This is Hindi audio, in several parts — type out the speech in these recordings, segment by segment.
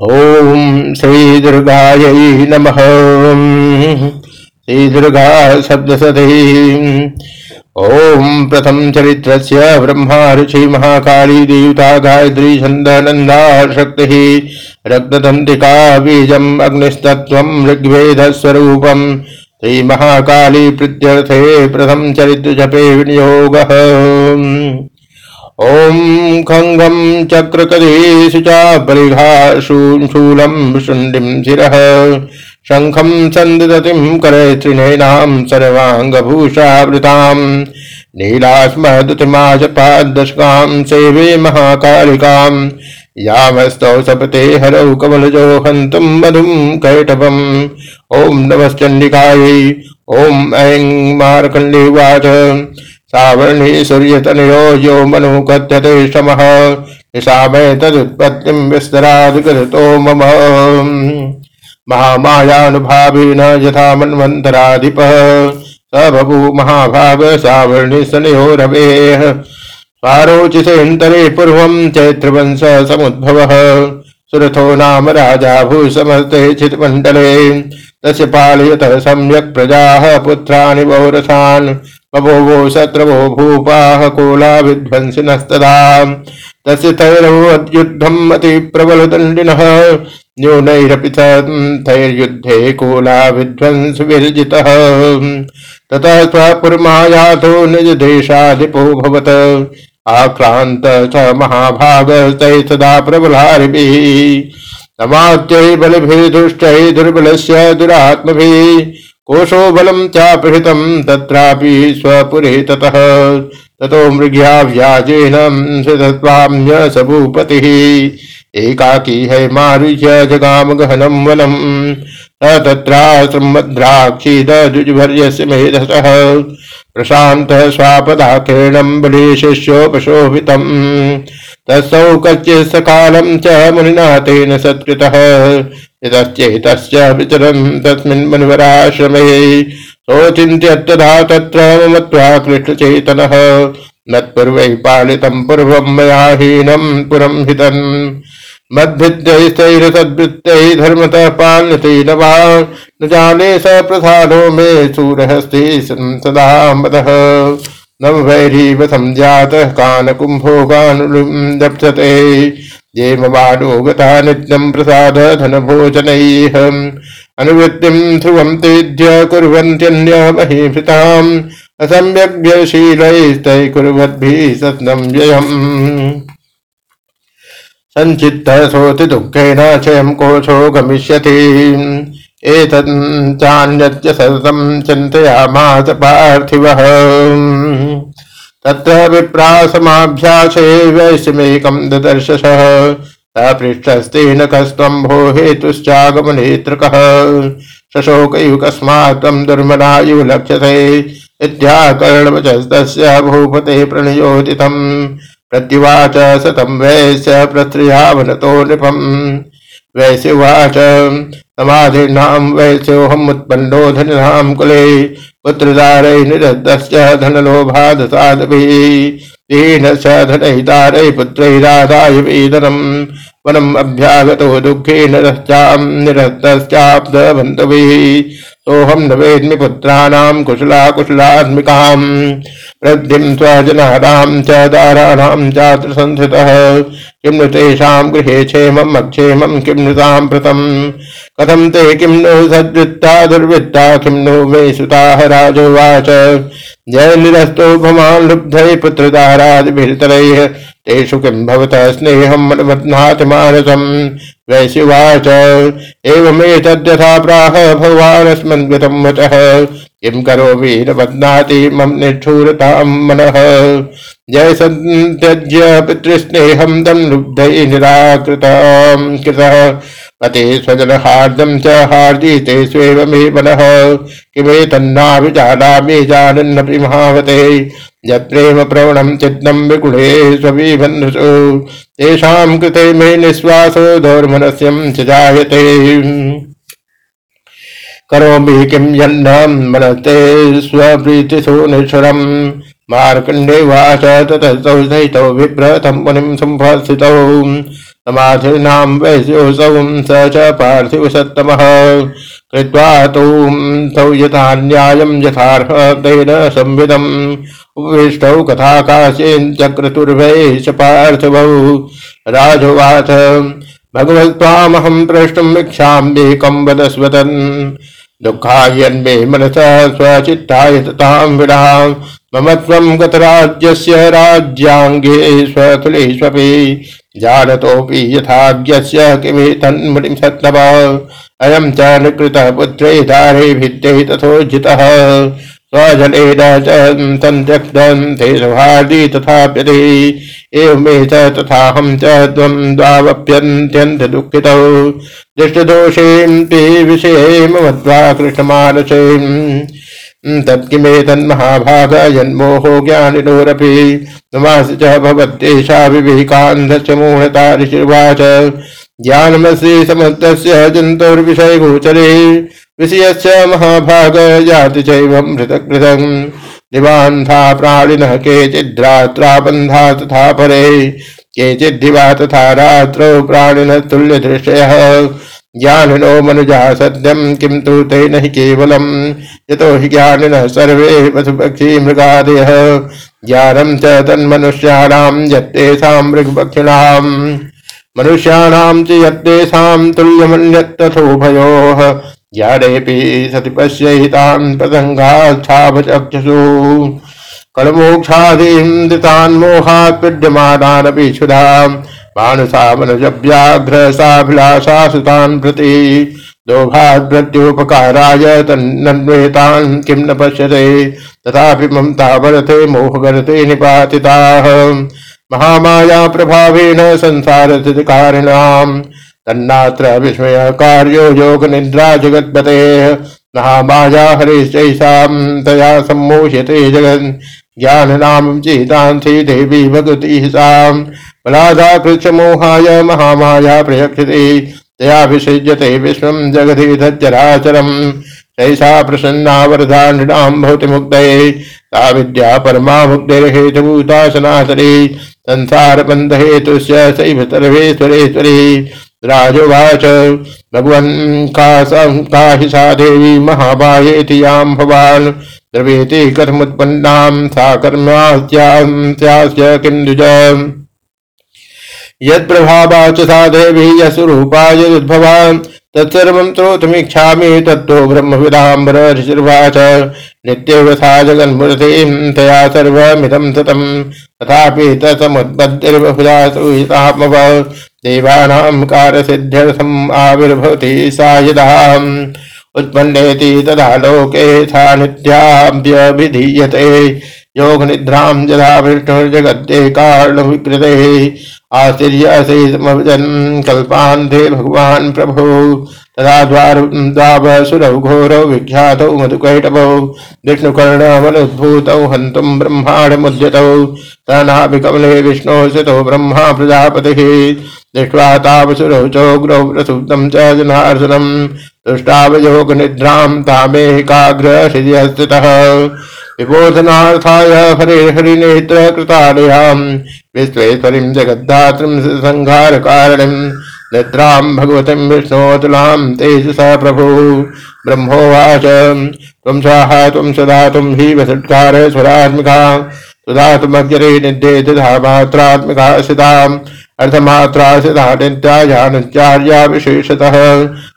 ओम श्री दुर्गाय नमः। श्री दुर्गा सप्तशती ओम प्रथम चरित्र ब्रह्मा ऋषि महाकाली देवता गायत्री छंद नंदा शक्ति रक्तदंतिका बीजम अग्निस्तत्व ऋग्वेद स्वरूपम श्री महाकाली प्रत्यर्थे प्रथम चरित्र जपे विनियोग। ॐ खङ्गं चक्रकदेशु च परिघाशूशूलं शुण्डिं शिरः। शङ्खं सन्दतिं करे त्रिनयनां सर्वाङ्गभूषावृताम्। नीलास्मदतिमाजपादशकां सेवे महाकालिकाम्। यामस्तौ सपते हरौ कमलजो हन्तुं मधुं कैटभम् ॐ नमश्चण्डिकायै ॐ ऐं मार्कण्डेवाच सावर्णी सूर्यतनयो यो मनु कथ्यते शमः निशामय तदुत्पत्तिं विस्तरादिकृतो मम महामायानुभावेन यथा मन्वन्तराधिपः। स बभू महाभाग सावर्णी सनयो रवेः। स्वारोचिसेन्तरे पूर्वं चैत्रवंश समुद्भवः। सुरथो नाम राजा भूसमस्ते चितमण्डले। तस्य पालयत सम्यक् प्रजाः, पुत्राणि बहुरसान् बभोवो शत्रवो भूपाः कोला विध्वंसिनस्तदा तस्य तैरवद्युद्धम् अतिप्रबलदण्डिनः न्यूनैरपि तैर्युद्धे कोला विध्वंसविर्जितः ततः स्वपुर्मायातो निजदेशाधिपो भवत। आक्रान्त च महाभागस्तैः सदा प्रबलारिभिः। समात्यै बलिभिः दुर्बलस्य दुरात्मभिः। कोशो बलम चापहृतम तत्रापि स्वपुरे ततः ततो मृग्या व्याजेन सतत्वाम्य एकाकी है मारुह्य जगाम गहनम वनम तत्राश्रमद्राक्षीदुजभर्यस्य मेधसः। प्रशान्त स्वापदाकिरणं बले शिष्योपशोभितम् तत्सौ कच्चित् सकालं च मुनिना तेन सत्कृतः। यतश्चेतस्य विचरन् तस्मिन् मुनिवराश्रमे। सोचिन्त्यत्तदा तत्र मत्वा कृष्णचेतनः मत्पूर्वै पालितं पूर्वं मया हीनं पुरं हितन् मद्भिद्यैस्तैरसद्वृत्तैः धर्मतः पाल्यतेन वा न जाने स प्रसादो मे सूरहस्ते सदा मदः नम वैरीवसं जातः कानकुम्भोगानुलुप्सते ये ममानो गता नित्यं प्रसाद धनभोजनैः। अनुवृत्तिं ध्रुवं तेद्य कुर्वन्त्यन्यमहीभृताम् असम्यग्यशीलैस्तैः कुर्वद्भिः सत्नं व्ययम्। सञ्चित्तः सोऽति दुःखेन क्षयं कोशो गमिष्यति। एतच्चान्यच्च सततं चिन्तयामास तत्र विप्रासमाभ्यासे वैश्यमेकं ददर्शसः। पृष्ठस्तेन कस्त्वं भो हेतुश्चागमनेत्रकः। शशोकैव कस्मात् त्वं दुर्मनायुः लक्ष्यते इत्याकर्णवचस्तस्य भूपते प्रणयोदितम्। प्रत्युवाच सतं वैश्य प्रत्रियावनतो नृपम्। वैश्यवाच समाधिर्नां वैश्योऽहमुत्पन्नो धनिनां कुले। पुत्रदारै निरद्धश्च धनलोभादसादभिः। तेन स पुत्रैरादाय वेदनम् वनम् अभ्यागतो दुःखेन रश्चां निरद्धश्चाप्तवन्तभिः सोऽहं न वेद्मि पुत्राणां कुशलाकुशलात्मिकाम् च चात्र संस्थितः किं नु तेषां गृहे क्षेमम् अक्षेमं किं नु साम्प्रतम्। कथं ते किं नु सद्वृत्ता दुर्वृत्ता, किं नो मे सुताः राजोवाच। जय निरस्तो भवान् लुब्धै पुत्रदारादिभिर्तरैः, तेषु किं भवतः स्नेहं मनमध्नाति मानसम् वैश्यवाच एवमेतद्यथा प्राह भगवानस्मन्वितं वचः। किं करोमि न बध्नाति मम निष्ठूरतां मनः। जय सन्त्यज्य पितृस्नेहं तं लुब्धै निराकृतां कृतः। पते स्वजनहार्दं च हार्दिते स्वेव मे मनः किमेतन्नाभिजानामि जानन्नपि महावते। यत्प्रेम प्रवणं चित्तं विगुणे स्वविबन्धुषु तेषां कृते मे निःश्वासो दौर्मनस्यं च जायते करोमि किं यन्नं मनस्ते निष्ठुरम् मार्कण्डे वाच ततस्तौ सहितौ विप्रतं मुनिं सम्भाषितौ। समाधिर्नाम वैश्योऽसौ स च पार्थिव सत्तमः कृत्वा तौ यथा न्यायं यथार्ह तेन संविदम्। उपविष्टौ कथाकाशेञ्चक्रतुर्भैश्च पार्थिवौ। राजोवाच भगवत्वामहं प्रष्टुम् इच्छाम्येकं वदस्वतन् दुःखायन्मे मनसा स्वचित्ताय ततां विडा मम त्वं गतराज्यस्य राज्याङ्गे स्वतुलेष्वपि जानतोऽपि यथाज्ञस्य किमेतन्मुनिं सत्तम अयं च निकृतः पुत्रे दारे भित्ते तथोज्जितः। च तन्त्यक्तं ते सौहार्दी तथाप्यते तथाहं च त्वं द्वावप्यन्त्यन्तदुःखितौ विषये ममत्वा कृष्णमानसेम् तत्किमेतन्महाभाग जन्मोहो ज्ञानिनोरपि नमासि च भवत्येषा विवेकान्धस्य मूढता ऋषिर्वाच ज्ञानमसि समुद्रस्य जन्तुर्विषयगोचरे विषयस्य महाभाग जाति चैवं प्राणिनः केचिद्रात्राबन्धा तथा परे केचिद्दिवा तथा रात्रौ ज्ञानिनो मनुजा सत्यम किम तो ते नहीं केवलम यतो हि ज्ञानिनः सर्वे पशुपक्षी मृगादयः। ज्ञानम च तन्मनुष्याणां यत्तेषां मृगपक्षिणां मनुष्याणां च यत्तेषां तुल्यमन्यत्तथोभयोः। ज्ञानेऽपि सति पश्यहितान् प्रसङ्गाच्छाभचक्षुषु कलमोक्षादीं दृतान्मोहात् पीड्यमानानपि क्षुधाम्। मानसामनजव्याघ्रसाभिलाषा सुतान् प्रति। लोभाद्वृत्योपकाराय तन्नन्वेतान् किं न पश्यते। तथापि ममता वरते मोहगरते निपातिताः। महामाया प्रभावेण तन्नात्र विस्मय कार्यो योग निद्रा जगत्पते महामाया हरिश्चैषां तया सम्मोह्यते जगन्। ज्ञान नाम देवी भगवती साम। बलाधा कृष्ण मोहाय महामाया प्रयक्षते तया विसृज्यते विश्व जगति धराचरम तैसा प्रसन्ना वरदा नृणाम भवति मुक्त सा विद्या परमा मुक्तिर्हेतभूता सनातनी संसार बंध हेतु सैव सर्वेश्वरेश्वरी। राजोवाच, भगवन् का हि सा देवी महाबाहेति यां भवान्। द्रवेति कथमुत्पन्नां सा कर्मास्यास्य किं द्विज यत्प्रभावाच सा देवी यस्वरूपा यदुद्भवान् तत्सर्वं श्रोतुमिच्छामि तत्तो ब्रह्मविदाम्बर ऋषिर्वाच नित्यवसा जगन्मूर्तिं तया सर्वमिदं ततं तथापि देवानां कारसिद्ध्यर्थम् आविर्भवति सा उत्पन्नेति तदा लोके यदा आश्चर्यसेमजन् कल्पान्ते भगवान् प्रभो। तदा द्वार द्वावसुरौ घोरौ विख्यातौ मधुकैटभौ विष्णुकर्णमनुद्भूतौ हन्तुं ब्रह्माण्डमुद्यतौ तनाभिकमले विष्णो सितो ब्रह्मा प्रजापतिः दृष्ट्वा तावसुरौ चोग्रौ प्रसुप्तं च जनार्दनम्। दुष्टावयोग निद्रां विबोधनार्थाय हरे हरिनेत्र कृतालयां विश्वेश्वरीं जगद्धात्रीं संहारकारिणीं निद्रां भगवतीं विष्णोतुलां तेजसा प्रभु। ब्रह्मोवाच, त्वं स्वाहा, त्वं सदा, त्वं हि वसत्कार स्वरात्मिका सुधातुमग्रे निध्ये तथा सिताम् अर्थमात्रा सिधा नित्याचार्या विशेषतः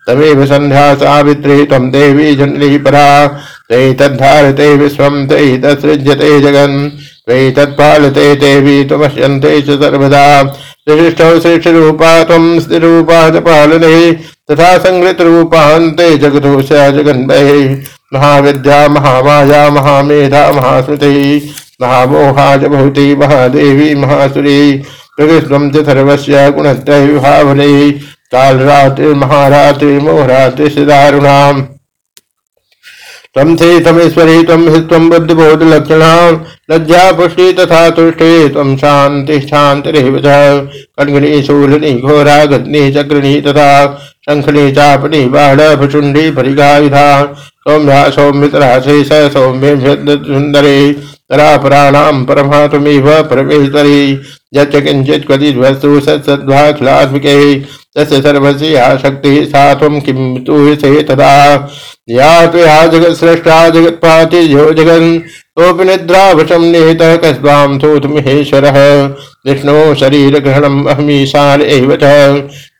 तमेव संध्या सावित्री तम देवी जननी परा। तयि तद्धारते विश्वं तयि तत्सृज्यते जगन् त्वयि तत्पालते देवी त्वमश्यन्ते च सर्वदा। विशिष्टौ श्रेष्ठरूपा त्वं स्थिरूपा पालने, तथा संहृतरूपान्ते जगतो स जगन्मये महाविद्या, महामाया, महामेधा महास्मृति महामोहा च भवती, महादेवी, महासुरी। प्रकृष्टम च सर्वस्य गुणत्रय विभावने कालरात्रि, महारात्रि, मोहरात्रि दारुणाम तम थे तमेश्वरी तम हि तम बुद्धिबोध लक्षण। लज्जा, पुष्टि तथा तुष्टि तम शांति च कण्गणी शूलिनी घोरा, गद्नी, चक्रिणी तथा शंखनी चापनी बाढ़ भुषुंडी परिगायुधा। सौम्या सौमित्रा शेष सौम्य सुंदरे परापराणाम परमात्मीव परमेश्वरी यच्च किंचित क्वचित वस्तु सत्सद्भाखिलात्मिके तस्य जगत्पाति यो जगन्। तोऽपि निद्रावशं निहितः कस्वां एव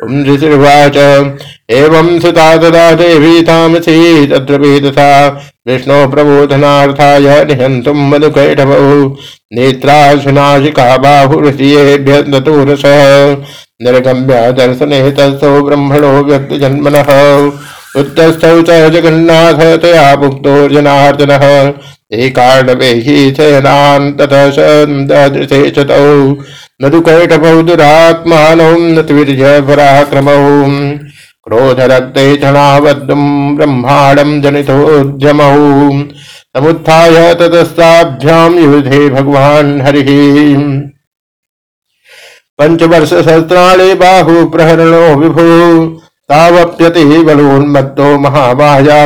ऋषिर्वाच एवं सुता तदा देवी तामसी तत्र वेदसा विष्णु प्रबोधनार्थाय निहन्तुं मधुकैटभौ नेत्राशुनाशिका बाहुरसियेभ्यन्तुरस निर्गम्य दर्शने तस्थौ ब्रह्मणो व्यक्तजन्मनः। उत्तस्थौ च जगन्नाथ तया भुक्तोर्जनार्दनः एकार्णवे हि शयनान् ततः सन्दृशे च तौ मधुकैटभौ दुरात्मानौ नतवीर्य पराक्रमौ क्रोधरक्ते क्षणाबद्धम् ब्रह्माणम् जनितोद्यमौ। समुत्थाय ततस्ताभ्याम् युधे भगवान् हरिः। पञ्चवर्ष सहस्राणि बाहु प्रहरणो विभु तावप्यति बलोन्मत्तो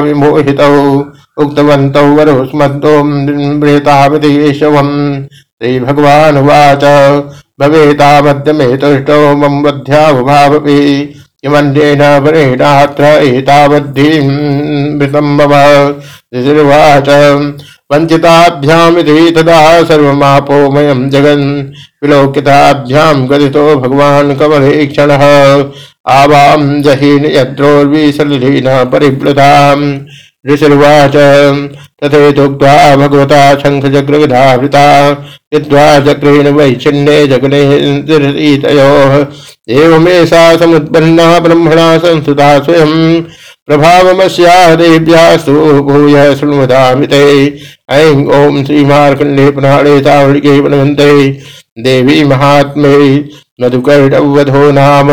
विमोहितौ उक्तवन्तौ वरोस्मत्तो मृतावदेशवम् श्रीभगवानुवाच। भवेतावद्यमे तुष्टो मम वध्यावभावपि किमन्येन वरेणात्र एतावद्धिमृतं मम। ऋषिर्वाच वञ्चिताभ्यामिति तदा सर्वमापोमयं जगन्। विलोकिताभ्यां गदितो भगवान् कमलेक्षणः। आवां जहीन यद्रोर्विसलिलीन परिप्लुताम् ऋषिर्वाच, तथेतुक्त्वा भगवता शङ्खचक्रविधावृता विद्वा चक्रेण वैच्छिन्ने जगने ईतयोः एवमेषा समुत्पन्ना ब्रह्मणा संस्थिता स्वयं प्रभावमस्या देव्यास्तु भूय शृण्वदामिते ऐं ॐ श्रीमार्कण्डे पुराणे तावणिके वनवन्ते, देवी महात्मे मधुकर्णवधो नाम।